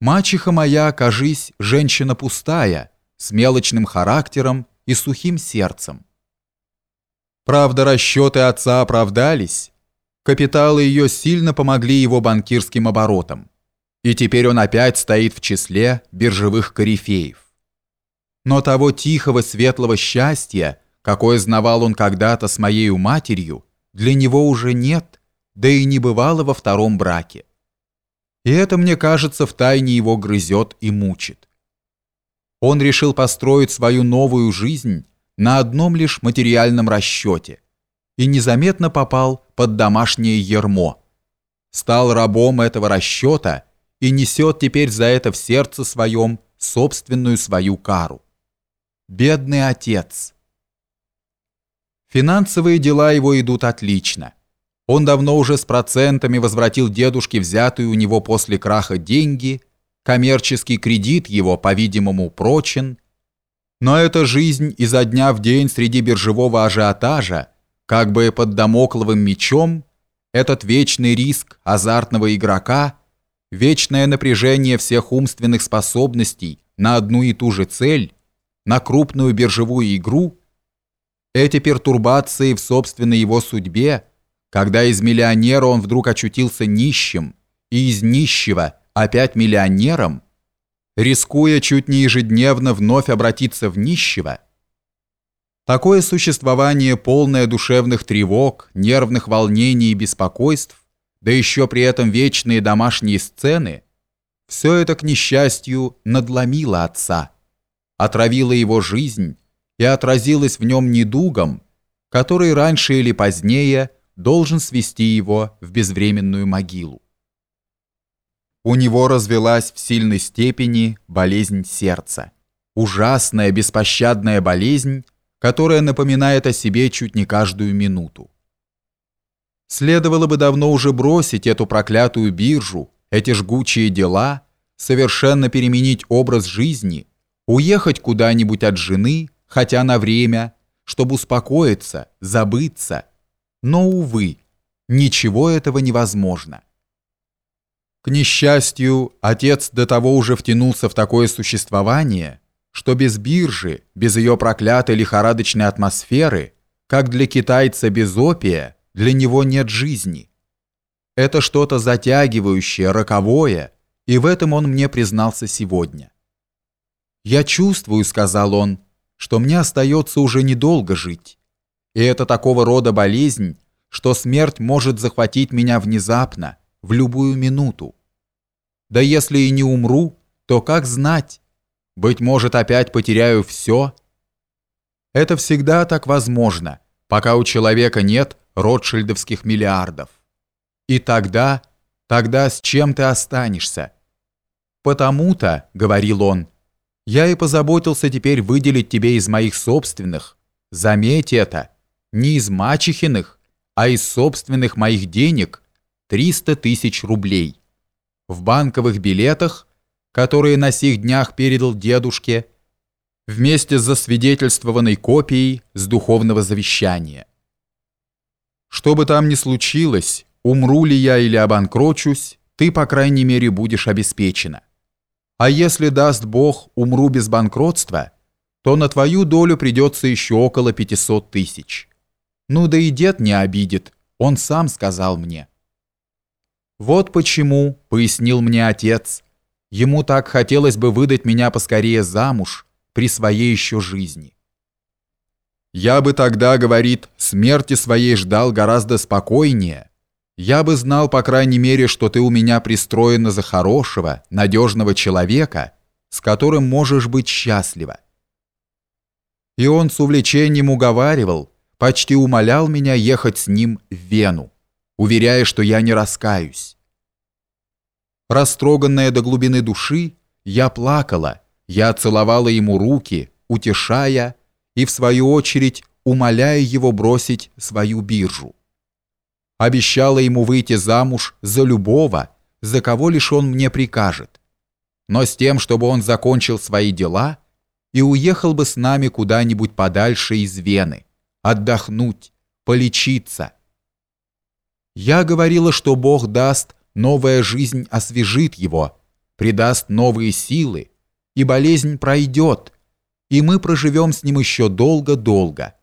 Мачеха моя, кажись, женщина пустая, с мелочным характером и сухим сердцем. Правда, расчеты отца оправдались. Капиталы ее сильно помогли его банкирским оборотам. И теперь он опять стоит в числе биржевых корифеев. Но того тихого светлого счастья, какое знавал он когда-то с моею матерью, для него уже нет, да и не бывало во втором браке. И это, мне кажется, в тайне его грызет и мучит. Он решил построить свою новую жизнь на одном лишь материальном расчете и незаметно попал под домашнее ермо. Стал рабом этого расчета и несет теперь за это в сердце своем собственную свою кару. Бедный отец. Финансовые дела его идут отлично. Он давно уже с процентами возвратил дедушке взятые у него после краха деньги, коммерческий кредит его, по-видимому, прочен. Но эта жизнь изо дня в день среди биржевого ажиотажа, как бы под домокловым мечом, этот вечный риск азартного игрока, вечное напряжение всех умственных способностей на одну и ту же цель, на крупную биржевую игру, эти пертурбации в собственной его судьбе – когда из миллионера он вдруг очутился нищим, и из нищего опять миллионером, рискуя чуть не ежедневно вновь обратиться в нищего, такое существование, полное душевных тревог, нервных волнений и беспокойств, да еще при этом вечные домашние сцены, все это, к несчастью, надломило отца, отравило его жизнь и отразилось в нем недугом, который раньше или позднее – должен свести его в безвременную могилу. У него развелась в сильной степени болезнь сердца. Ужасная, беспощадная болезнь, которая напоминает о себе чуть не каждую минуту. Следовало бы давно уже бросить эту проклятую биржу, эти жгучие дела, совершенно переменить образ жизни, уехать куда-нибудь от жены, хотя на время, чтобы успокоиться, забыться – но, увы, ничего этого невозможно. К несчастью, отец до того уже втянулся в такое существование, что без биржи, без ее проклятой лихорадочной атмосферы, как для китайца без опия, для него нет жизни. Это что-то затягивающее, роковое, и в этом он мне признался сегодня. «Я чувствую», — сказал он, — «что мне остается уже недолго жить. И это такого рода болезнь, что смерть может захватить меня внезапно, в любую минуту. Да если и не умру, то как знать? Быть может, опять потеряю все? Это всегда так возможно, пока у человека нет ротшильдовских миллиардов. И тогда, тогда с чем ты останешься? Потому-то, говорил он, я и позаботился теперь выделить тебе из моих собственных, заметь это, не из мачехиных, а из собственных моих денег 300 тысяч рублей. В банковых билетах, которые на сих днях передал дедушке, вместе с засвидетельствованной копией с духовного завещания. Что бы там ни случилось, умру ли я или обанкрочусь, ты, по крайней мере, будешь обеспечена. А если даст Бог умру без банкротства, то на твою долю придется еще около 500 тысяч. Ну да и дед не обидит, он сам сказал мне. Вот почему, пояснил мне отец, ему так хотелось бы выдать меня поскорее замуж при своей еще жизни. Я бы тогда, говорит, смерти своей ждал гораздо спокойнее. Я бы знал, по крайней мере, что ты у меня пристроена за хорошего, надежного человека, с которым можешь быть счастлива. И он с увлечением уговаривал, почти умолял меня ехать с ним в Вену, уверяя, что я не раскаюсь. Растроганная до глубины души, я плакала, я целовала ему руки, утешая и, в свою очередь, умоляя его бросить свою биржу. Обещала ему выйти замуж за любого, за кого лишь он мне прикажет, но с тем, чтобы он закончил свои дела и уехал бы с нами куда-нибудь подальше из Вены, отдохнуть, полечиться. Я говорила, что Бог даст, новая жизнь освежит его, придаст новые силы, и болезнь пройдет, и мы проживем с ним еще долго-долго.